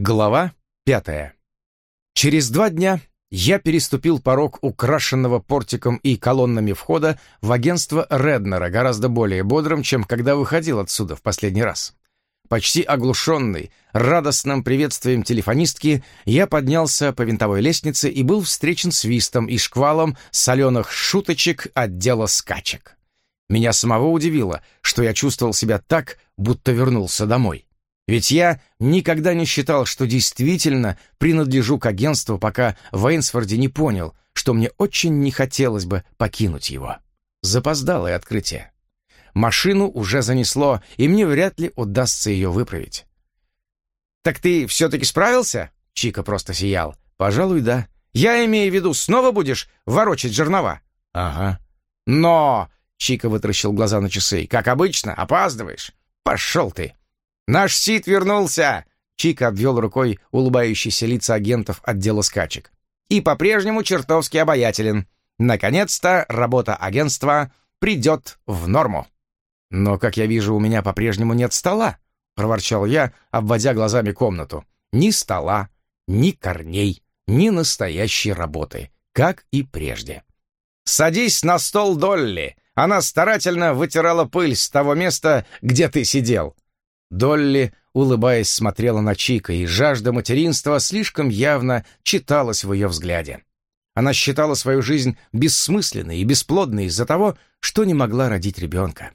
Глава пятая. Через два дня я переступил порог украшенного портиком и колоннами входа в агентство Реднера гораздо более бодрым, чем когда выходил отсюда в последний раз. Почти оглушенный радостным приветствием телефонистки, я поднялся по винтовой лестнице и был встречен свистом и шквалом соленых шуточек отдела скачек. Меня самого удивило, что я чувствовал себя так, будто вернулся домой. Ведь я никогда не считал, что действительно принадлежу к агентству, пока в Эйнсфорде не понял, что мне очень не хотелось бы покинуть его. Запоздалое открытие. Машину уже занесло, и мне вряд ли удастся ее выправить. «Так ты все-таки справился?» Чика просто сиял. «Пожалуй, да. Я имею в виду, снова будешь ворочать жернова?» «Ага». «Но...» — Чика вытращил глаза на часы. «Как обычно, опаздываешь. Пошел ты!» «Наш Сид вернулся!» Чика обвел рукой улыбающиеся лица агентов отдела скачек. «И по-прежнему чертовски обаятелен. Наконец-то работа агентства придет в норму». «Но, как я вижу, у меня по-прежнему нет стола», — проворчал я, обводя глазами комнату. «Ни стола, ни корней, ни настоящей работы, как и прежде». «Садись на стол, Долли!» Она старательно вытирала пыль с того места, где ты сидел. Долли, улыбаясь, смотрела на Чика, и жажда материнства слишком явно читалась в ее взгляде. Она считала свою жизнь бессмысленной и бесплодной из-за того, что не могла родить ребенка.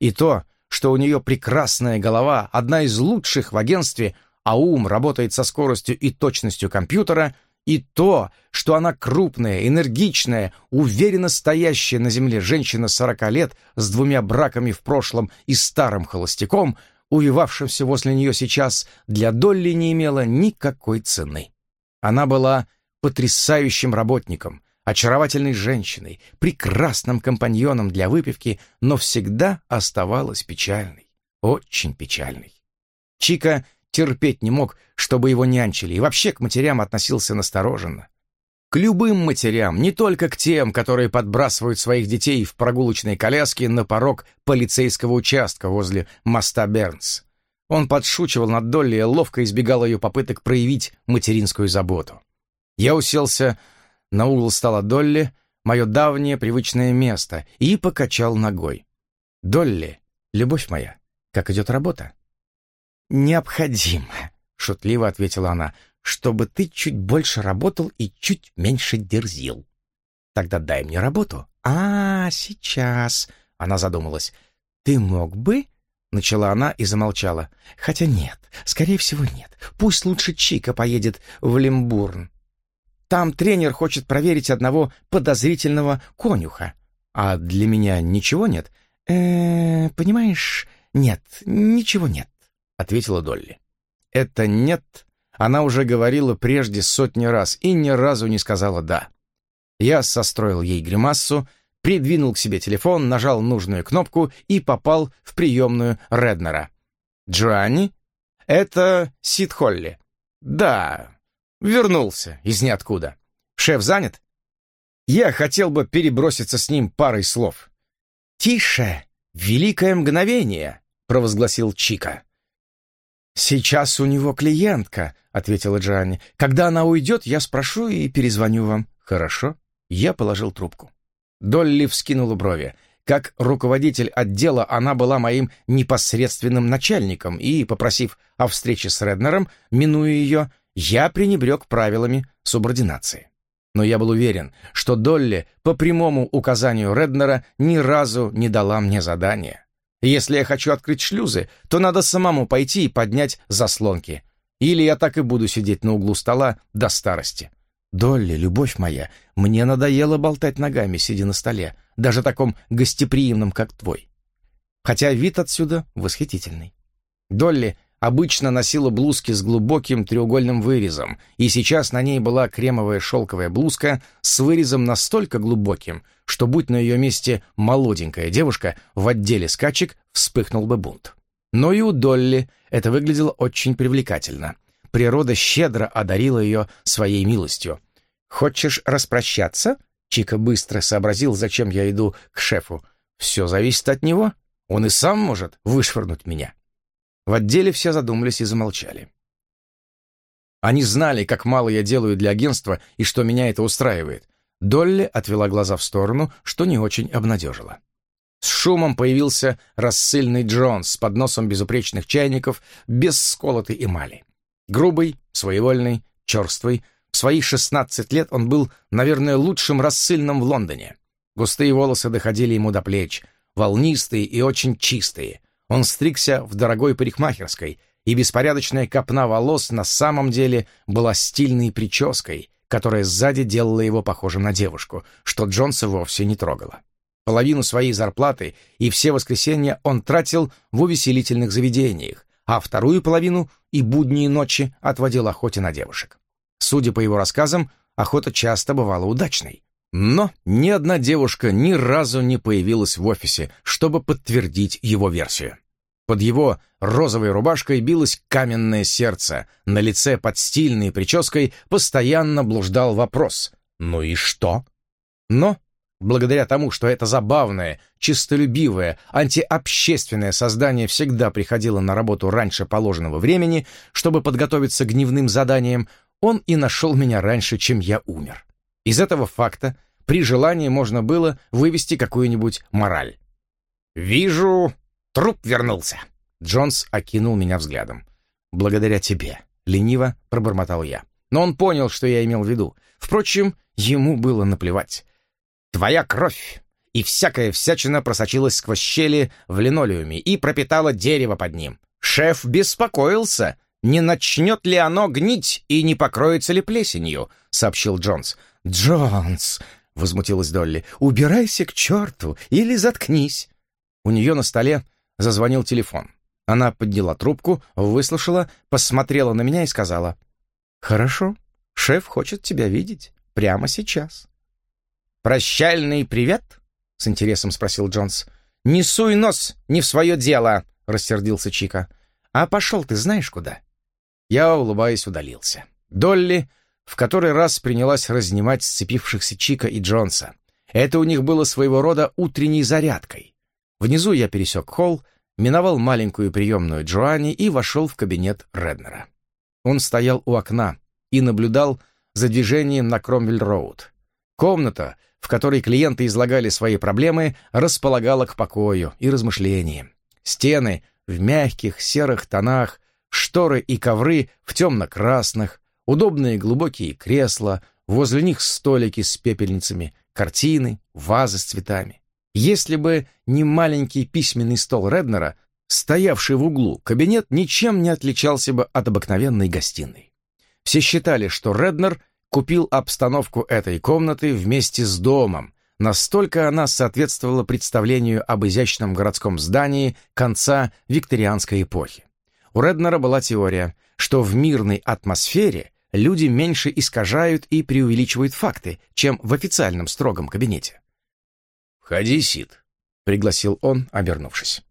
И то, что у нее прекрасная голова, одна из лучших в агентстве, а ум работает со скоростью и точностью компьютера, и то, что она крупная, энергичная, уверенно стоящая на земле женщина сорока лет с двумя браками в прошлом и старым холостяком — увивавшимся возле нее сейчас, для Долли не имела никакой цены. Она была потрясающим работником, очаровательной женщиной, прекрасным компаньоном для выпивки, но всегда оставалась печальной, очень печальной. Чика терпеть не мог, чтобы его нянчили, и вообще к матерям относился настороженно. К любым матерям, не только к тем, которые подбрасывают своих детей в прогулочной коляске на порог полицейского участка возле моста Бернс. Он подшучивал над Долли и ловко избегал ее попыток проявить материнскую заботу. Я уселся на угол стола Долли, мое давнее привычное место, и покачал ногой. «Долли, любовь моя, как идет работа?» «Необходимо», — шутливо ответила она, чтобы ты чуть больше работал и чуть меньше дерзил. Тогда дай мне работу. А, сейчас. Она задумалась. Ты мог бы? Начала она и замолчала. Хотя нет, скорее всего нет. Пусть лучше Чика поедет в Лимбурн. Там тренер хочет проверить одного подозрительного конюха. А для меня ничего нет? Э, понимаешь, нет, ничего нет, ответила Долли. Это нет она уже говорила прежде сотни раз и ни разу не сказала «да». Я состроил ей гримассу, придвинул к себе телефон, нажал нужную кнопку и попал в приемную Реднера. «Джоанни? Это Сид Холли». «Да, вернулся из ниоткуда. Шеф занят?» «Я хотел бы переброситься с ним парой слов». «Тише! Великое мгновение!» — провозгласил Чика. «Сейчас у него клиентка», — ответила Джанни. «Когда она уйдет, я спрошу и перезвоню вам». «Хорошо». Я положил трубку. Долли вскинула брови. Как руководитель отдела она была моим непосредственным начальником, и, попросив о встрече с Реднером, минуя ее, я пренебрег правилами субординации. Но я был уверен, что Долли по прямому указанию Реднера ни разу не дала мне Если я хочу открыть шлюзы, то надо самому пойти и поднять заслонки. Или я так и буду сидеть на углу стола до старости. Долли, любовь моя, мне надоело болтать ногами, сидя на столе, даже таком гостеприимном, как твой. Хотя вид отсюда восхитительный. Долли обычно носила блузки с глубоким треугольным вырезом, и сейчас на ней была кремовая шелковая блузка с вырезом настолько глубоким, что, будь на ее месте молоденькая девушка, в отделе скачек вспыхнул бы бунт. Но и у Долли это выглядело очень привлекательно. Природа щедро одарила ее своей милостью. «Хочешь распрощаться?» Чика быстро сообразил, зачем я иду к шефу. «Все зависит от него. Он и сам может вышвырнуть меня». В отделе все задумались и замолчали. Они знали, как мало я делаю для агентства и что меня это устраивает. Долли отвела глаза в сторону, что не очень обнадежило. С шумом появился рассыльный Джонс с подносом безупречных чайников без сколотой эмали. Грубый, своевольный, черствый. В свои 16 лет он был, наверное, лучшим рассыльным в Лондоне. Густые волосы доходили ему до плеч, волнистые и очень чистые. Он стригся в дорогой парикмахерской, и беспорядочная копна волос на самом деле была стильной прической, которая сзади делала его похожим на девушку, что Джонса вовсе не трогало. Половину своей зарплаты и все воскресенья он тратил в увеселительных заведениях, а вторую половину и будние ночи отводил охоте на девушек. Судя по его рассказам, охота часто бывала удачной. Но ни одна девушка ни разу не появилась в офисе, чтобы подтвердить его версию. Под его розовой рубашкой билось каменное сердце, на лице под стильной прической постоянно блуждал вопрос «Ну и что?». Но Благодаря тому, что это забавное, чистолюбивое, антиобщественное создание всегда приходило на работу раньше положенного времени, чтобы подготовиться к дневным заданиям, он и нашел меня раньше, чем я умер. Из этого факта при желании можно было вывести какую-нибудь мораль. «Вижу, труп вернулся!» Джонс окинул меня взглядом. «Благодаря тебе», — лениво пробормотал я. Но он понял, что я имел в виду. Впрочем, ему было наплевать. Твоя кровь и всякая всячина просочилась сквозь щели в линолеуме и пропитала дерево под ним. Шеф беспокоился, не начнет ли оно гнить и не покроется ли плесенью, сообщил Джонс. Джонс, возмутилась Долли, убирайся к черту или заткнись. У нее на столе зазвонил телефон. Она подняла трубку, выслушала, посмотрела на меня и сказала, «Хорошо, шеф хочет тебя видеть прямо сейчас». «Прощальный привет?» — с интересом спросил Джонс. «Не суй нос не в свое дело!» — рассердился Чика. «А пошел ты знаешь куда?» Я, улыбаясь, удалился. Долли в который раз принялась разнимать сцепившихся Чика и Джонса. Это у них было своего рода утренней зарядкой. Внизу я пересек холл, миновал маленькую приемную Джоанни и вошел в кабинет Реднера. Он стоял у окна и наблюдал за движением на Кромвель-Роуд. Комната, в которой клиенты излагали свои проблемы, располагала к покою и размышлениям. Стены в мягких серых тонах, шторы и ковры в темно-красных, удобные глубокие кресла, возле них столики с пепельницами, картины, вазы с цветами. Если бы не маленький письменный стол Реднера, стоявший в углу, кабинет ничем не отличался бы от обыкновенной гостиной. Все считали, что Реднер купил обстановку этой комнаты вместе с домом, настолько она соответствовала представлению об изящном городском здании конца викторианской эпохи. У Реднера была теория, что в мирной атмосфере люди меньше искажают и преувеличивают факты, чем в официальном строгом кабинете. «Входи, Сид», — пригласил он, обернувшись.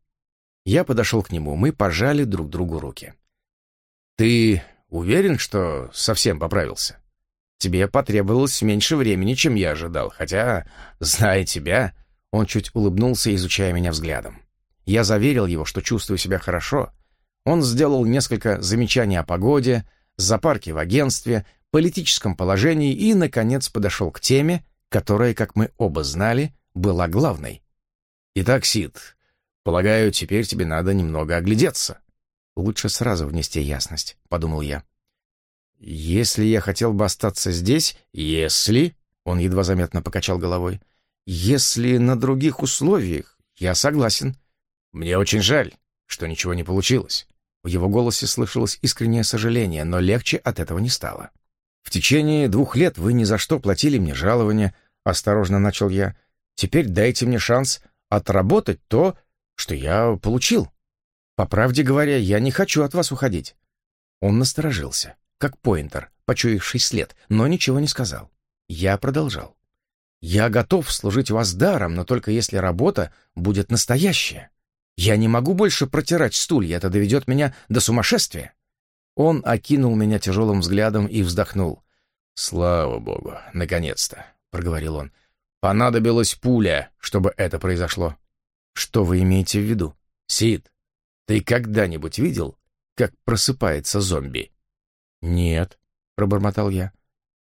Я подошел к нему, мы пожали друг другу руки. «Ты уверен, что совсем поправился?» Тебе потребовалось меньше времени, чем я ожидал, хотя, зная тебя...» Он чуть улыбнулся, изучая меня взглядом. Я заверил его, что чувствую себя хорошо. Он сделал несколько замечаний о погоде, запарке в агентстве, политическом положении и, наконец, подошел к теме, которая, как мы оба знали, была главной. «Итак, Сид, полагаю, теперь тебе надо немного оглядеться». «Лучше сразу внести ясность», — подумал я. «Если я хотел бы остаться здесь...» «Если...» — он едва заметно покачал головой. «Если на других условиях, я согласен». «Мне очень жаль, что ничего не получилось». В его голосе слышалось искреннее сожаление, но легче от этого не стало. «В течение двух лет вы ни за что платили мне жалование», — осторожно начал я. «Теперь дайте мне шанс отработать то, что я получил. По правде говоря, я не хочу от вас уходить». Он насторожился как поинтер, почуявший след, но ничего не сказал. Я продолжал. «Я готов служить вас даром, но только если работа будет настоящая. Я не могу больше протирать стулья, это доведет меня до сумасшествия». Он окинул меня тяжелым взглядом и вздохнул. «Слава богу, наконец-то», — проговорил он. «Понадобилась пуля, чтобы это произошло». «Что вы имеете в виду?» «Сид, ты когда-нибудь видел, как просыпается зомби?» «Нет». — пробормотал я.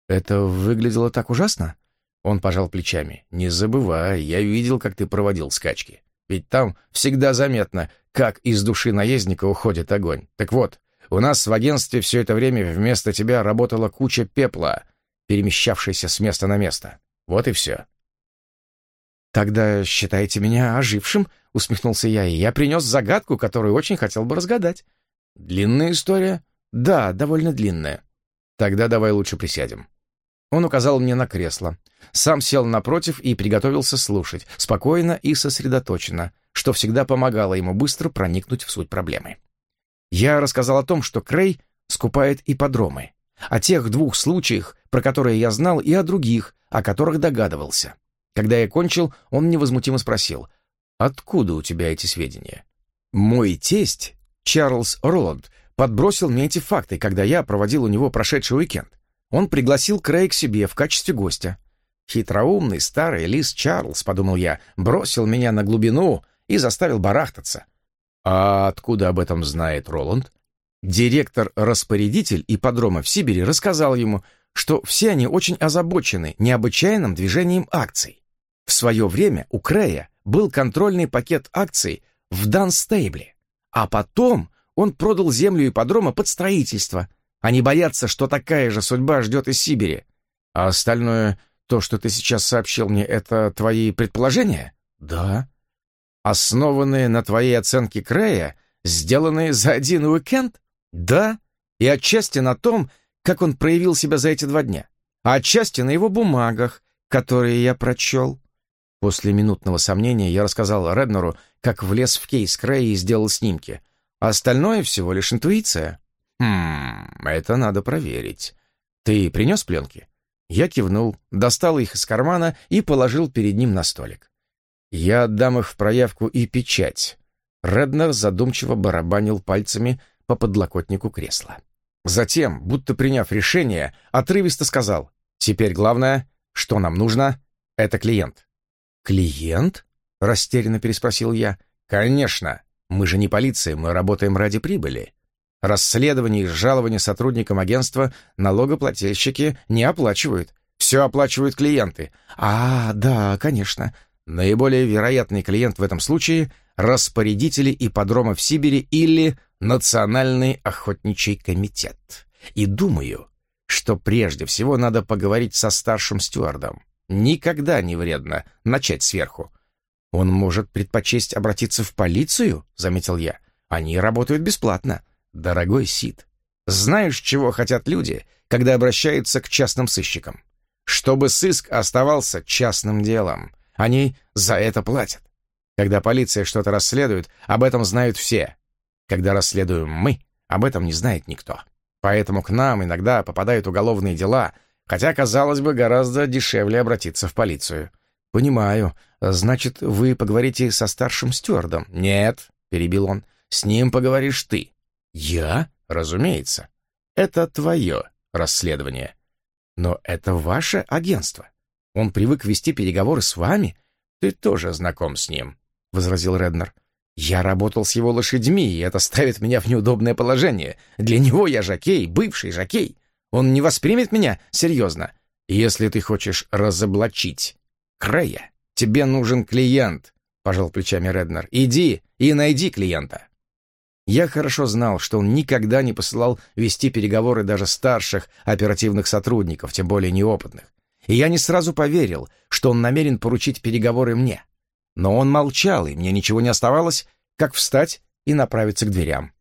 «Это выглядело так ужасно?» Он пожал плечами. «Не забывай, я видел, как ты проводил скачки. Ведь там всегда заметно, как из души наездника уходит огонь. Так вот, у нас в агентстве все это время вместо тебя работала куча пепла, перемещавшаяся с места на место. Вот и все». «Тогда считайте меня ожившим», — усмехнулся я, и я принес загадку, которую очень хотел бы разгадать. «Длинная история?» «Да, довольно длинная». «Тогда давай лучше присядем». Он указал мне на кресло. Сам сел напротив и приготовился слушать, спокойно и сосредоточенно, что всегда помогало ему быстро проникнуть в суть проблемы. Я рассказал о том, что Крей скупает ипподромы, о тех двух случаях, про которые я знал, и о других, о которых догадывался. Когда я кончил, он невозмутимо спросил, «Откуда у тебя эти сведения?» Мой тесть, Чарльз Роланд, подбросил мне эти факты, когда я проводил у него прошедший уикенд. Он пригласил Крей к себе в качестве гостя. Хитроумный старый лис Чарльз, подумал я, бросил меня на глубину и заставил барахтаться. А откуда об этом знает Роланд? Директор-распорядитель ипподрома в Сибири рассказал ему, что все они очень озабочены необычайным движением акций. В свое время у Крея был контрольный пакет акций в Данстейбле, а потом он продал землю ипподрома под строительство. Они боятся, что такая же судьба ждет и Сибири. А остальное то, что ты сейчас сообщил мне, это твои предположения? Да. Основанные на твоей оценке Крея, сделанные за один уикенд? Да. И отчасти на том, как он проявил себя за эти два дня. А отчасти на его бумагах, которые я прочел. После минутного сомнения я рассказал Реднеру, как влез в кейс Крея и сделал снимки. А остальное всего лишь интуиция. Хм, это надо проверить. Ты принес пленки? Я кивнул, достал их из кармана и положил перед ним на столик. «Я отдам их в проявку и печать». Реднер задумчиво барабанил пальцами по подлокотнику кресла. Затем, будто приняв решение, отрывисто сказал, «Теперь главное, что нам нужно, это клиент». «Клиент?» — растерянно переспросил я. «Конечно. Мы же не полиция, мы работаем ради прибыли. Расследование и жалования сотрудникам агентства налогоплательщики не оплачивают. Все оплачивают клиенты. А, да, конечно. Наиболее вероятный клиент в этом случае – распорядители ипподрома в Сибири или Национальный охотничий комитет. И думаю, что прежде всего надо поговорить со старшим стюардом. Никогда не вредно начать сверху. «Он может предпочесть обратиться в полицию?» — заметил я. «Они работают бесплатно. Дорогой Сид, знаешь, чего хотят люди, когда обращаются к частным сыщикам? Чтобы сыск оставался частным делом. Они за это платят. Когда полиция что-то расследует, об этом знают все. Когда расследуем мы, об этом не знает никто. Поэтому к нам иногда попадают уголовные дела, хотя, казалось бы, гораздо дешевле обратиться в полицию. «Понимаю. Значит, вы поговорите со старшим стюардом?» «Нет», — перебил он, — «с ним поговоришь ты. «Я? Разумеется. Это твое расследование. Но это ваше агентство. Он привык вести переговоры с вами. Ты тоже знаком с ним», — возразил Реднер. «Я работал с его лошадьми, и это ставит меня в неудобное положение. Для него я жокей, бывший жокей. Он не воспримет меня серьезно. Если ты хочешь разоблачить Крея, тебе нужен клиент», — пожал плечами Реднер. «Иди и найди клиента». Я хорошо знал, что он никогда не посылал вести переговоры даже старших оперативных сотрудников, тем более неопытных. И я не сразу поверил, что он намерен поручить переговоры мне. Но он молчал, и мне ничего не оставалось, как встать и направиться к дверям.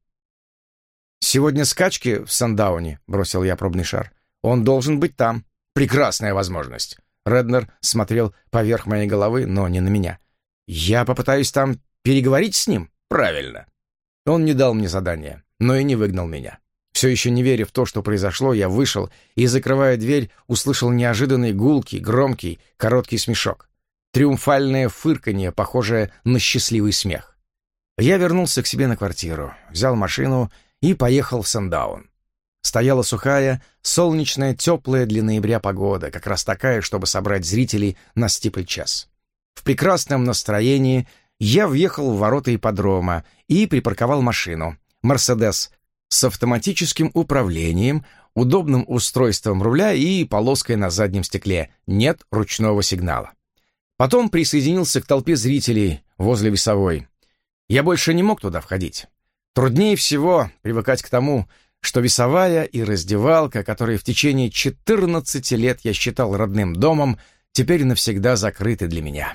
«Сегодня скачки в Сандауне», — бросил я пробный шар. «Он должен быть там. Прекрасная возможность». Реднер смотрел поверх моей головы, но не на меня. «Я попытаюсь там переговорить с ним?» «Правильно. Он не дал мне задания, но и не выгнал меня. Все еще не веря в то, что произошло, я вышел и, закрывая дверь, услышал неожиданный гулкий, громкий, короткий смешок. Триумфальное фырканье, похожее на счастливый смех. Я вернулся к себе на квартиру, взял машину и поехал в Сандаун. Стояла сухая, солнечная, теплая для ноября погода, как раз такая, чтобы собрать зрителей на стипль-час. В прекрасном настроении я въехал в ворота ипподрома и припарковал машину. «Мерседес» с автоматическим управлением, удобным устройством руля и полоской на заднем стекле. Нет ручного сигнала. Потом присоединился к толпе зрителей возле весовой. Я больше не мог туда входить. Труднее всего привыкать к тому, что весовая и раздевалка, которые в течение 14 лет я считал родным домом, теперь навсегда закрыты для меня.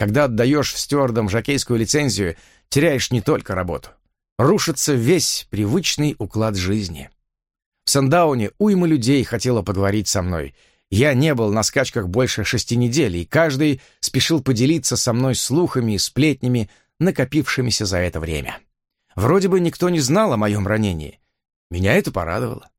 Когда отдаешь стюардам жокейскую лицензию, теряешь не только работу. Рушится весь привычный уклад жизни. В Сандауне уйма людей хотела поговорить со мной. Я не был на скачках больше шести недель, и каждый спешил поделиться со мной слухами и сплетнями, накопившимися за это время. Вроде бы никто не знал о моем ранении. Меня это порадовало.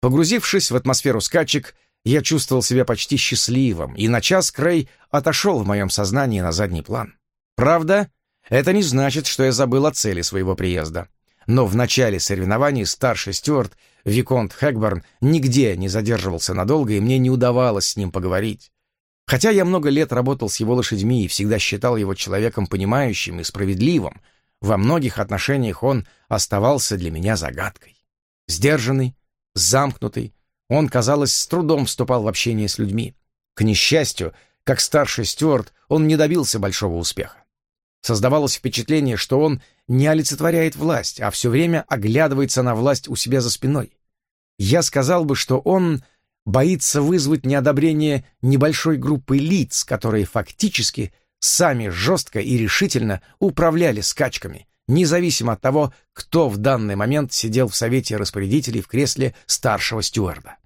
Погрузившись в атмосферу скачек, я чувствовал себя почти счастливым, и на час Крей отошел в моем сознании на задний план. Правда, это не значит, что я забыл о цели своего приезда. Но в начале соревнований старший стюарт Виконт Хэкборн нигде не задерживался надолго, и мне не удавалось с ним поговорить. Хотя я много лет работал с его лошадьми и всегда считал его человеком понимающим и справедливым, во многих отношениях он оставался для меня загадкой. Сдержанный, замкнутый, он, казалось, с трудом вступал в общение с людьми. К несчастью, как старший стюарт, он не добился большого успеха. Создавалось впечатление, что он не олицетворяет власть, а все время оглядывается на власть у себя за спиной. Я сказал бы, что он боится вызвать неодобрение небольшой группы лиц, которые фактически сами жестко и решительно управляли скачками, независимо от того, кто в данный момент сидел в совете распорядителей в кресле старшего стюарда.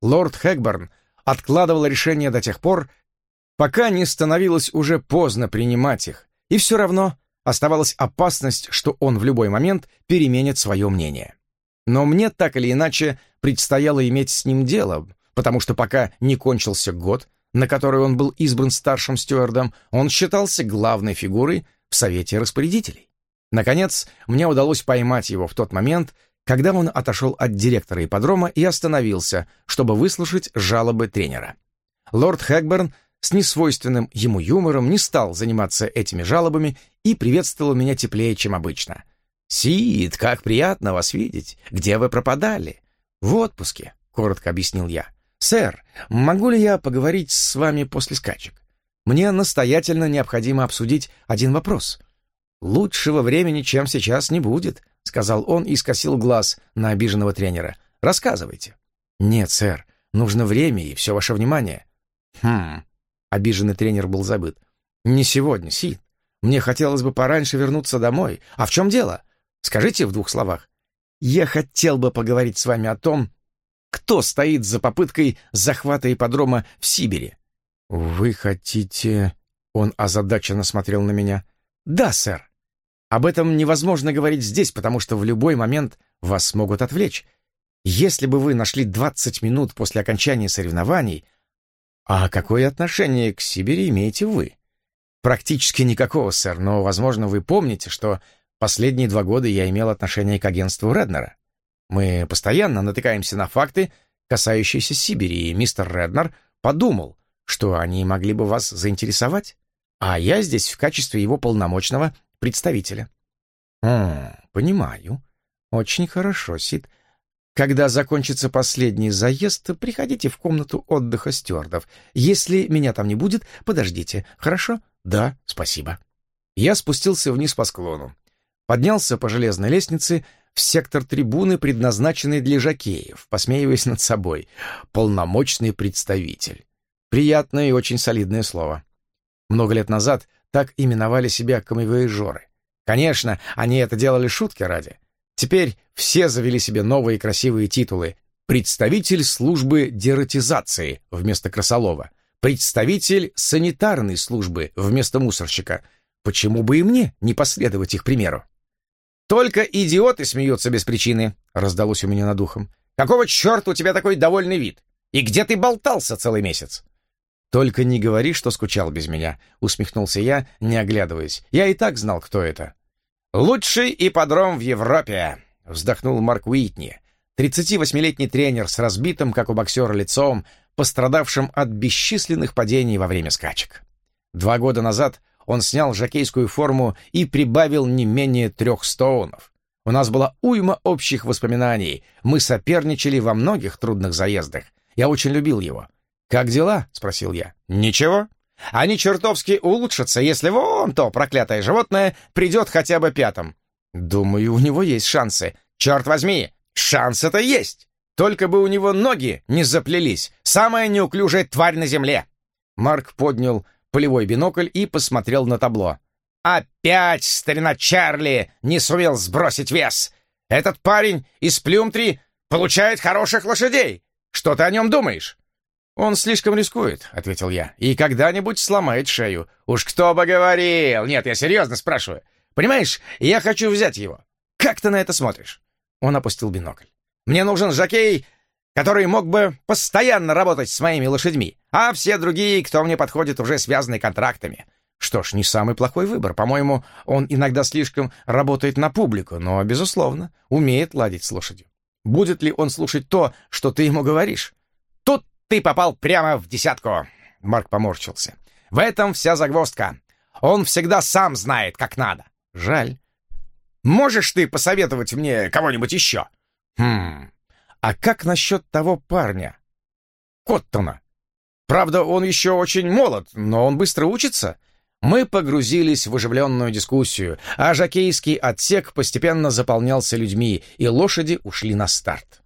Лорд Хэкборн откладывал решение до тех пор, пока не становилось уже поздно принимать их, и все равно оставалась опасность, что он в любой момент переменит свое мнение. Но мне так или иначе предстояло иметь с ним дело, потому что пока не кончился год, на который он был избран старшим стюардом, он считался главной фигурой в Совете распорядителей. Наконец, мне удалось поймать его в тот момент, когда он отошел от директора ипподрома и остановился, чтобы выслушать жалобы тренера. Лорд Хэкберн с несвойственным ему юмором не стал заниматься этими жалобами и приветствовал меня теплее, чем обычно. «Сид, как приятно вас видеть! Где вы пропадали?» «В отпуске», — коротко объяснил я. «Сэр, могу ли я поговорить с вами после скачек? Мне настоятельно необходимо обсудить один вопрос». «Лучшего времени, чем сейчас, не будет», — сказал он и скосил глаз на обиженного тренера. «Рассказывайте». «Нет, сэр, нужно время и все ваше внимание». «Хм...» — обиженный тренер был забыт. «Не сегодня, Сид. Мне хотелось бы пораньше вернуться домой. А в чем дело? Скажите в двух словах. Я хотел бы поговорить с вами о том, кто стоит за попыткой захвата ипподрома в Сибири. Вы хотите... Он озадаченно смотрел на меня. Да, сэр. Об этом невозможно говорить здесь, потому что в любой момент вас могут отвлечь. Если бы вы нашли 20 минут после окончания соревнований, а какое отношение к Сибири имеете вы? Практически никакого, сэр, но, возможно, вы помните, что последние два года я имел отношение к агентству Реднера. Мы постоянно натыкаемся на факты, касающиеся Сибири, и мистер Реднер подумал, что они могли бы вас заинтересовать, а я здесь в качестве его полномочного представителя. «О, понимаю. Очень хорошо, Сид. Когда закончится последний заезд, приходите в комнату отдыха стюардов. Если меня там не будет, подождите, хорошо?» «Да, спасибо». Я спустился вниз по склону. Поднялся по железной лестнице в сектор трибуны, предназначенный для жакеев, посмеиваясь над собой. Полномочный представитель. Приятное и очень солидное слово. Много лет назад так именовали себя камевояжеры. Конечно, они это делали шутки ради. Теперь все завели себе новые красивые титулы. Представитель службы дератизации вместо красолова — представитель санитарной службы вместо мусорщика. Почему бы и мне не последовать их примеру? «Только идиоты смеются без причины», — раздалось у меня над ухом. «Какого черта у тебя такой довольный вид? И где ты болтался целый месяц?» «Только не говори, что скучал без меня», — усмехнулся я, не оглядываясь. «Я и так знал, кто это». «Лучший ипподром в Европе», — вздохнул Марк Уитни. 38-летний тренер с разбитым, как у боксера, лицом, пострадавшим от бесчисленных падений во время скачек. Два года назад он снял жокейскую форму и прибавил не менее трех стоунов. У нас была уйма общих воспоминаний. Мы соперничали во многих трудных заездах. Я очень любил его. «Как дела?» — спросил я. «Ничего. Они чертовски улучшатся, если вон то проклятое животное придет хотя бы пятым. Думаю, у него есть шансы. Черт возьми, шансы-то есть. Только бы у него ноги не заплелись. Самая неуклюжая тварь на земле. Марк поднял полевой бинокль и посмотрел на табло. «Опять старина Чарли не сумел сбросить вес! Этот парень из Плюмтри получает хороших лошадей! Что ты о нем думаешь?» «Он слишком рискует», — ответил я, — «и когда-нибудь сломает шею. Уж кто бы говорил! Нет, я серьезно спрашиваю. Понимаешь, я хочу взять его. Как ты на это смотришь?» Он опустил бинокль. «Мне нужен жокей, который мог бы постоянно работать с моими лошадьми, а все другие, кто мне подходит, уже связаны контрактами. Что ж, не самый плохой выбор. По-моему, он иногда слишком работает на публику, но, безусловно, умеет ладить с лошадью. Будет ли он слушать то, что ты ему говоришь? Ты попал прямо в десятку. Марк поморщился. В этом вся загвоздка. Он всегда сам знает, как надо. Жаль. Можешь ты посоветовать мне кого-нибудь еще? Хм, а как насчет того парня? Коттона. Правда, он еще очень молод, но он быстро учится. Мы погрузились в оживленную дискуссию, а жокейский отсек постепенно заполнялся людьми, и лошади ушли на старт.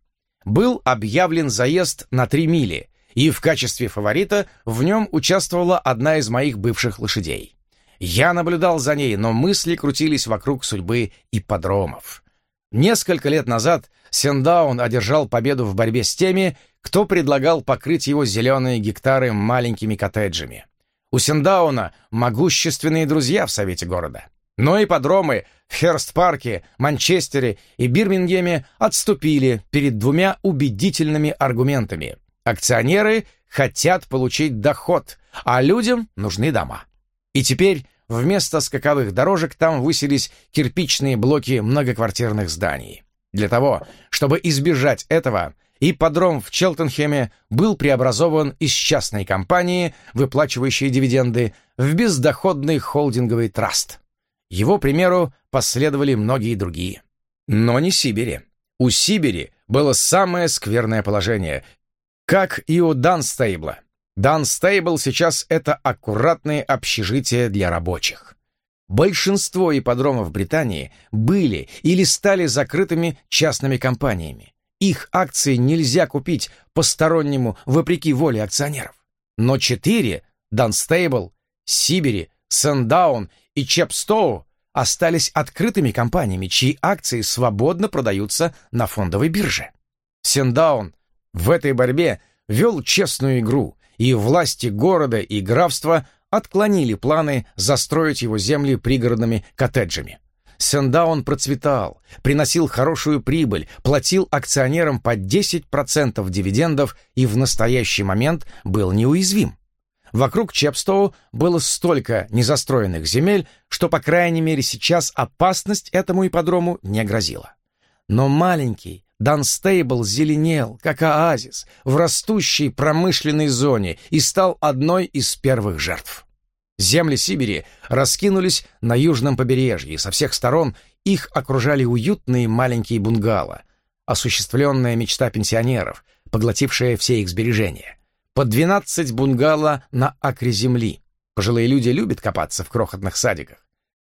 Был объявлен заезд на три мили, и в качестве фаворита в нем участвовала одна из моих бывших лошадей. Я наблюдал за ней, но мысли крутились вокруг судьбы ипподромов. Несколько лет назад Сендаун одержал победу в борьбе с теми, кто предлагал покрыть его зеленые гектары маленькими коттеджами. У Сендауна могущественные друзья в Совете города. Но ипподромы в Херст-парке, Манчестере и Бирмингеме отступили перед двумя убедительными аргументами. Акционеры хотят получить доход, а людям нужны дома. И теперь вместо скаковых дорожек там высились кирпичные блоки многоквартирных зданий. Для того, чтобы избежать этого, ипподром в Челтенхеме был преобразован из частной компании, выплачивающей дивиденды, в бездоходный холдинговый траст. Его примеру последовали многие другие. Но не Сибири. У Сибири было самое скверное положение, как и у Данстейбла. Данстейбл сейчас это аккуратные общежития для рабочих. Большинство ипподромов Британии были или стали закрытыми частными компаниями. Их акции нельзя купить постороннему вопреки воле акционеров. Но четыре — Данстейбл, Сибири, Сэндаун и Чепстоу — остались открытыми компаниями, чьи акции свободно продаются на фондовой бирже. Сэндаун в этой борьбе вел честную игру, и власти города и графства отклонили планы застроить его земли пригородными коттеджами. Сендаун процветал, приносил хорошую прибыль, платил акционерам по 10% дивидендов и в настоящий момент был неуязвим. Вокруг Чепстоу было столько незастроенных земель, что, по крайней мере, сейчас опасность этому ипподрому не грозила. Но маленький, Данстейбл зеленел, как оазис, в растущей промышленной зоне и стал одной из первых жертв. Земли Сибири раскинулись на южном побережье, и со всех сторон их окружали уютные маленькие бунгало, осуществленная мечта пенсионеров, поглотившая все их сбережения. По 12 бунгало на акре земли. Пожилые люди любят копаться в крохотных садиках.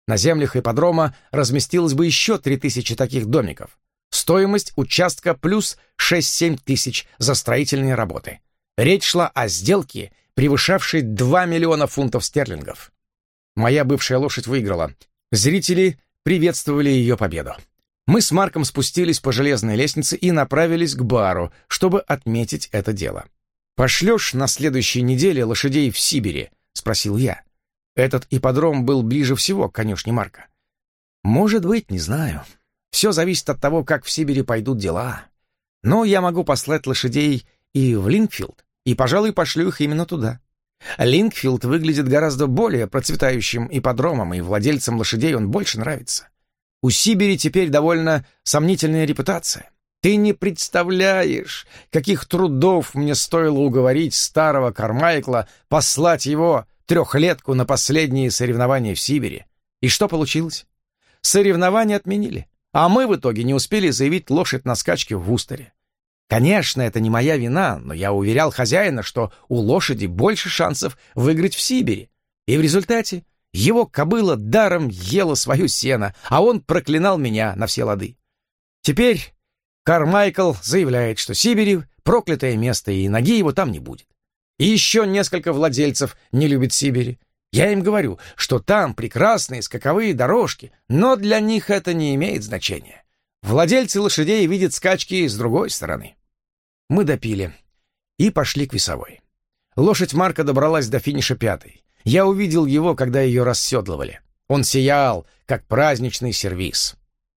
На землях ипподрома разместилось бы еще 3000 таких домиков. Стоимость участка плюс 6-7 тысяч за строительные работы. Речь шла о сделке, превышавшей 2 миллиона фунтов стерлингов. Моя бывшая лошадь выиграла. Зрители приветствовали ее победу. Мы с Марком спустились по железной лестнице и направились к бару, чтобы отметить это дело. «Пошлешь на следующей неделе лошадей в Сибири?» — спросил я. Этот ипподром был ближе всего к конюшне Марка. «Может быть, не знаю. Все зависит от того, как в Сибири пойдут дела. Но я могу послать лошадей и в Линкфилд, и, пожалуй, пошлю их именно туда. Линкфилд выглядит гораздо более процветающим ипподромом, и владельцам лошадей он больше нравится. У Сибири теперь довольно сомнительная репутация. Ты не представляешь, каких трудов мне стоило уговорить старого Кармайкла послать его трехлетку на последние соревнования в Сибири. И что получилось? Соревнования отменили. А мы в итоге не успели заявить лошадь на скачке в Вустере. Конечно, это не моя вина, но я уверял хозяина, что у лошади больше шансов выиграть в Сибири. И в результате его кобыла даром ела свою сено, а он проклинал меня на все лады. Теперь Кармайкл заявляет, что Сибири — проклятое место, и ноги его там не будет. И еще несколько владельцев не любят Сибири. Я им говорю, что там прекрасные скаковые дорожки, но для них это не имеет значения. Владельцы лошадей видят скачки с другой стороны. Мы допили и пошли к весовой. Лошадь Марка добралась до финиша пятой. Я увидел его, когда ее расседлывали. Он сиял, как праздничный сервиз.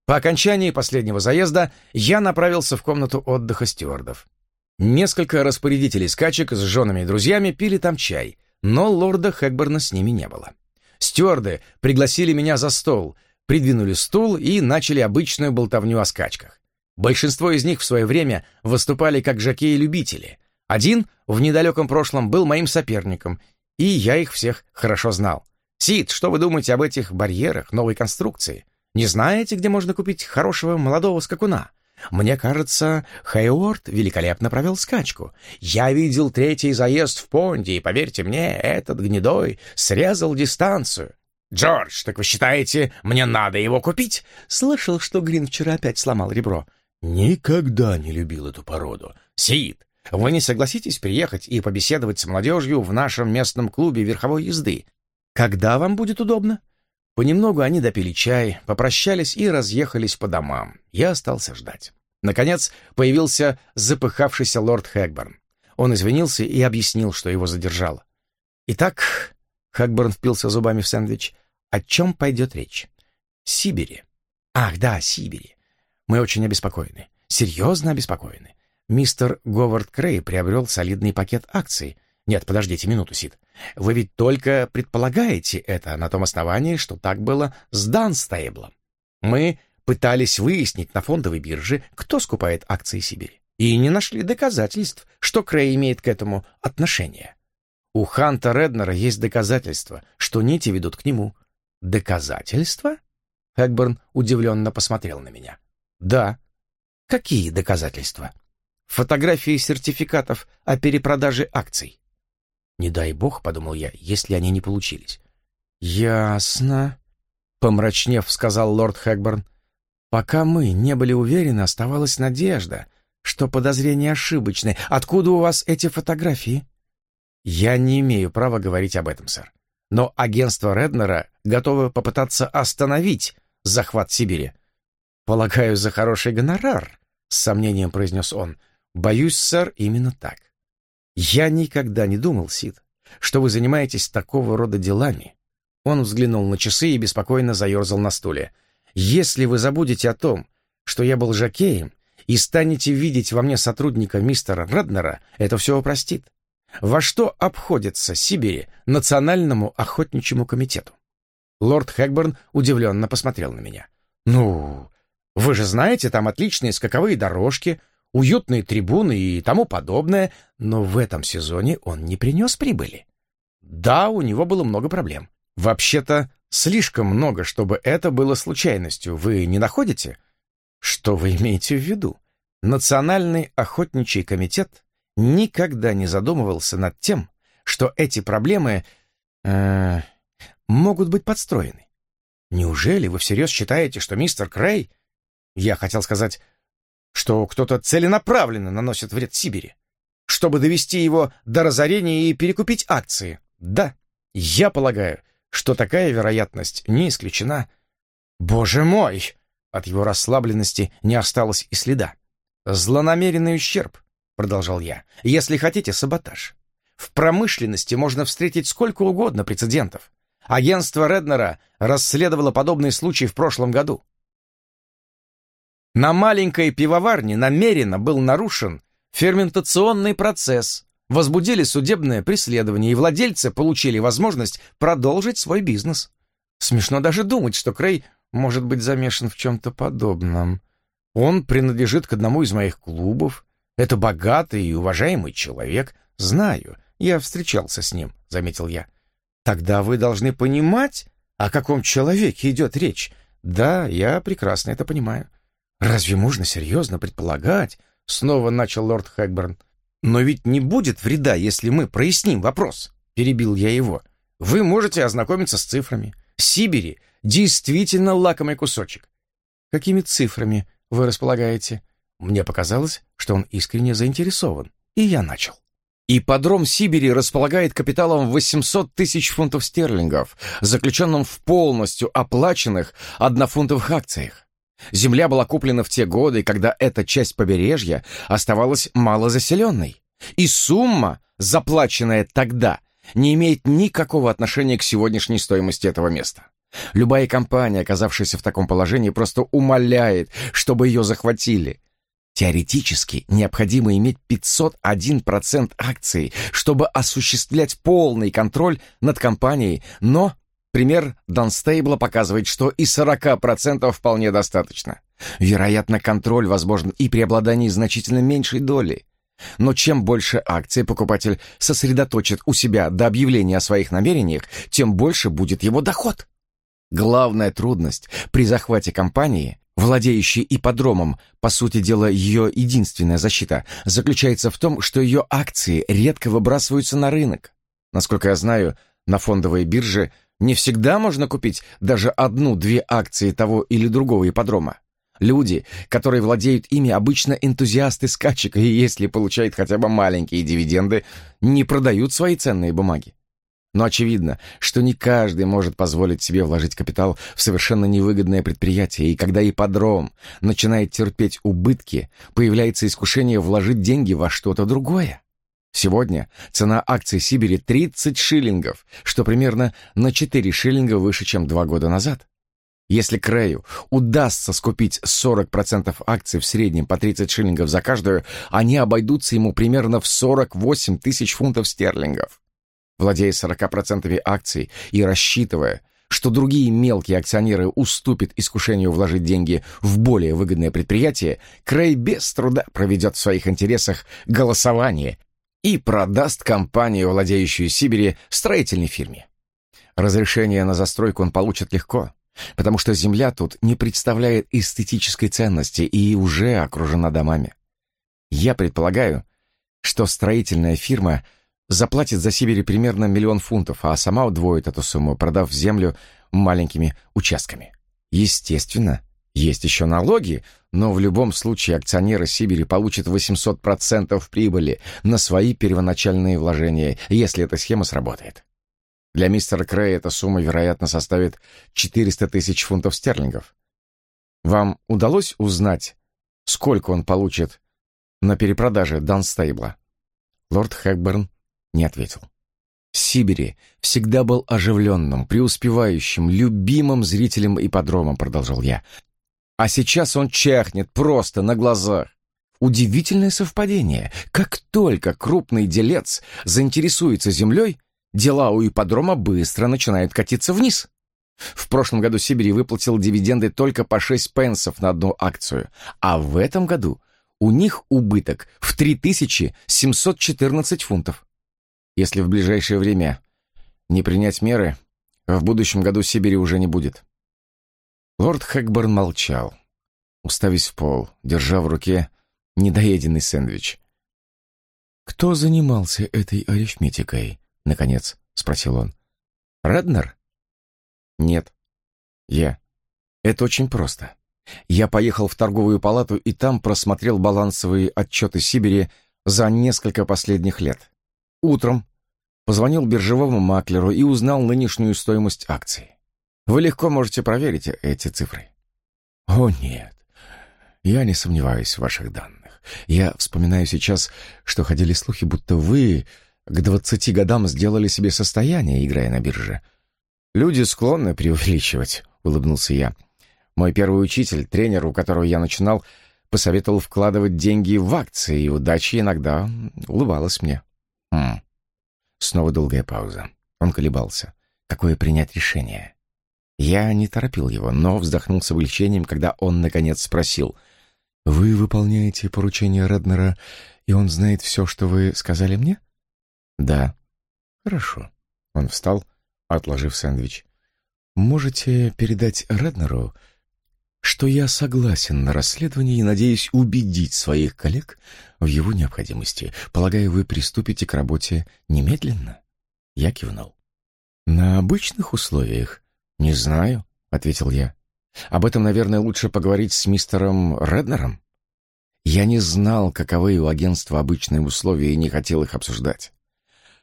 По окончании последнего заезда я направился в комнату отдыха стюардов. Несколько распорядителей скачек с женами и друзьями пили там чай, но лорда Хэкборна с ними не было. Стюарды пригласили меня за стол, придвинули стул и начали обычную болтовню о скачках. Большинство из них в свое время выступали как жокеи-любители. Один в недалеком прошлом был моим соперником, и я их всех хорошо знал. Сид, что вы думаете об этих барьерах новой конструкции? Не знаете, где можно купить хорошего молодого скакуна? Мне кажется, Хейворд великолепно провел скачку. Я видел третий заезд в Понде, и, поверьте мне, этот гнедой срезал дистанцию. «Джордж, так вы считаете, мне надо его купить?» Слышал, что Грин вчера опять сломал ребро. «Никогда не любил эту породу. Сид, вы не согласитесь приехать и побеседовать с молодежью в нашем местном клубе верховой езды? Когда вам будет удобно?» Понемногу они допили чай, попрощались и разъехались по домам. Я остался ждать. Наконец появился запыхавшийся лорд Хэгборн. Он извинился и объяснил, что его задержало. «Итак...» — Хэгборн впился зубами в сэндвич. «О чем пойдет речь?» «Сибири». «Ах, да, Сибири. Мы очень обеспокоены. Серьезно обеспокоены. Мистер Говард Крей приобрел солидный пакет акций. Нет, подождите минуту, Сид. Вы ведь только предполагаете это на том основании, что так было с Данстейблом. Мы пытались выяснить на фондовой бирже, кто скупает акции Сибири, и не нашли доказательств, что Крей имеет к этому отношение. У Ханта Реднера есть доказательства, что нити ведут к нему. Доказательства? Хэгборн удивленно посмотрел на меня. Да. Какие доказательства? Фотографии сертификатов о перепродаже акций. Не дай бог, подумал я, если они не получились. Ясно, помрачнев, сказал лорд Хэгборн. Пока мы не были уверены, оставалась надежда, что подозрения ошибочны. Откуда у вас эти фотографии? Я не имею права говорить об этом, сэр. Но агентство Реднера готово попытаться остановить захват Сибири. «Полагаю, за хороший гонорар», — с сомнением произнес он. «Боюсь, сэр, именно так. Я никогда не думал, Сид, что вы занимаетесь такого рода делами». Он взглянул на часы и беспокойно заерзал на стуле. «Если вы забудете о том, что я был жокеем, и станете видеть во мне сотрудника мистера Реднера, это все упростит. Во что обходится Сибири Национальному охотничьему комитету?» Лорд Хэгборн удивленно посмотрел на меня. «Ну, вы же знаете, там отличные скаковые дорожки, уютные трибуны и тому подобное, но в этом сезоне он не принес прибыли. Да, у него было много проблем. Вообще-то, слишком много, чтобы это было случайностью. Вы не находите? Что вы имеете в виду? Национальный охотничий комитет никогда не задумывался над тем, что эти проблемы э, могут быть подстроены. Неужели вы всерьез считаете, что мистер Крей я хотел сказать, что кто-то целенаправленно наносит вред Сибири, чтобы довести его до разорения и перекупить акции. Да, я полагаю, что такая вероятность не исключена. Боже мой! От его расслабленности не осталось и следа. Злонамеренный ущерб, продолжал я. Если хотите, саботаж. В промышленности можно встретить сколько угодно прецедентов. Агентство Реднера расследовало подобные случаи в прошлом году. На маленькой пивоварне намеренно был нарушен ферментационный процесс, возбудили судебное преследование, и владельцы получили возможность продолжить свой бизнес. Смешно даже думать, что Крей может быть замешан в чем-то подобном. Он принадлежит к одному из моих клубов. Это богатый и уважаемый человек. Знаю, я встречался с ним, — заметил я. Тогда вы должны понимать, о каком человеке идет речь. Да, я прекрасно это понимаю. Разве можно серьезно предполагать, снова начал лорд Хэкберн, но ведь не будет вреда, если мы проясним вопрос, перебил я его. Вы можете ознакомиться с цифрами. Сибири действительно лакомый кусочек. Какими цифрами вы располагаете? Мне показалось, что он искренне заинтересован, и я начал. Ипподром Сибири располагает капиталом 800 тысяч фунтов стерлингов, заключенным в полностью оплаченных однофунтовых акциях. Земля была куплена в те годы, когда эта часть побережья оставалась малозаселенной. И сумма, заплаченная тогда, не имеет никакого отношения к сегодняшней стоимости этого места. Любая компания, оказавшаяся в таком положении, просто умоляет, чтобы ее захватили. Теоретически необходимо иметь 501% акций, чтобы осуществлять полный контроль над компанией, но пример Донстейбла показывает, что и 40% вполне достаточно. Вероятно, контроль возможен и при обладании значительно меньшей долей. Но чем больше акций покупатель сосредоточит у себя до объявления о своих намерениях, тем больше будет его доход. Главная трудность при захвате компании владеющий ипподромом, по сути дела ее единственная защита, заключается в том, что ее акции редко выбрасываются на рынок. Насколько я знаю, на фондовой бирже не всегда можно купить даже одну-две акции того или другого ипподрома. Люди, которые владеют ими, обычно энтузиасты скачек, и если получают хотя бы маленькие дивиденды, не продают свои ценные бумаги. Но очевидно, что не каждый может позволить себе вложить капитал в совершенно невыгодное предприятие, и когда ипподром начинает терпеть убытки, появляется искушение вложить деньги во что-то другое. Сегодня цена акций Сибири 30 шиллингов, что примерно на 4 шиллинга выше, чем два года назад. Если Крею удастся скупить 40% акций в среднем по 30 шиллингов за каждую, они обойдутся ему примерно в 48 тысяч фунтов стерлингов. Владея 40% акций и рассчитывая, что другие мелкие акционеры уступят искушению вложить деньги в более выгодное предприятие, Крей без труда проведет в своих интересах голосование и продаст компанию, владеющую Сибири, строительной фирме. Разрешение на застройку он получит легко, потому что земля тут не представляет эстетической ценности и уже окружена домами. Я предполагаю, что строительная фирма – заплатит за Сибири примерно миллион фунтов, а сама удвоит эту сумму, продав землю маленькими участками. Естественно, есть еще налоги, но в любом случае акционеры Сибири получат 800% прибыли на свои первоначальные вложения, если эта схема сработает. Для мистера Крэя эта сумма, вероятно, составит 400 тысяч фунтов стерлингов. Вам удалось узнать, сколько он получит на перепродаже Данстейбла? Лорд Хэкберн не ответил. Сибири всегда был оживленным, преуспевающим, любимым зрителем ипподрома, продолжал я. А сейчас он чахнет просто на глазах. Удивительное совпадение. Как только крупный делец заинтересуется землей, дела у ипподрома быстро начинают катиться вниз. В прошлом году Сибири выплатил дивиденды только по 6 пенсов на одну акцию, а в этом году у них убыток в 3714 фунтов. Если в ближайшее время не принять меры, в будущем году Сибири уже не будет. Лорд Хэкборн молчал, уставясь в пол, держа в руке недоеденный сэндвич. «Кто занимался этой арифметикой?» — наконец спросил он. «Реднер?» «Нет. Я. Это очень просто. Я поехал в торговую палату и там просмотрел балансовые отчеты Сибири за несколько последних лет. Утром позвонил биржевому маклеру и узнал нынешнюю стоимость акций. Вы легко можете проверить эти цифры. О, нет. Я не сомневаюсь в ваших данных. Я вспоминаю сейчас, что ходили слухи, будто вы к двадцати годам сделали себе состояние, играя на бирже. Люди склонны преувеличивать, улыбнулся я. Мой первый учитель, тренер, у которого я начинал, посоветовал вкладывать деньги в акции, и удача иногда улыбалась мне. Хм. Снова долгая пауза. Он колебался. Какое принять решение? Я не торопил его, но вздохнул с облегчением, когда он, наконец, спросил. «Вы выполняете поручение Реднера, и он знает все, что вы сказали мне?» «Да». «Хорошо». Он встал, отложив сэндвич. «Можете передать Реднеру, что я согласен на расследование и надеюсь убедить своих коллег в его необходимости. Полагаю, вы приступите к работе немедленно?» Я кивнул. «На обычных условиях?» «Не знаю», — ответил я. «Об этом, наверное, лучше поговорить с мистером Реднером». Я не знал, каковы у агентства обычные условия, и не хотел их обсуждать.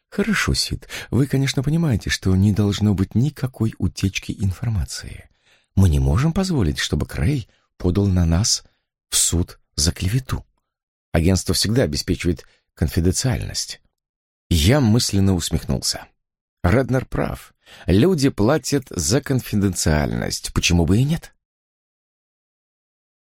«Хорошо, Сид. Вы, конечно, понимаете, что не должно быть никакой утечки информации. Мы не можем позволить, чтобы Крей подал на нас в суд за клевету. Агентство всегда обеспечивает конфиденциальность». Я мысленно усмехнулся. Реднер прав. Люди платят за конфиденциальность. Почему бы и нет?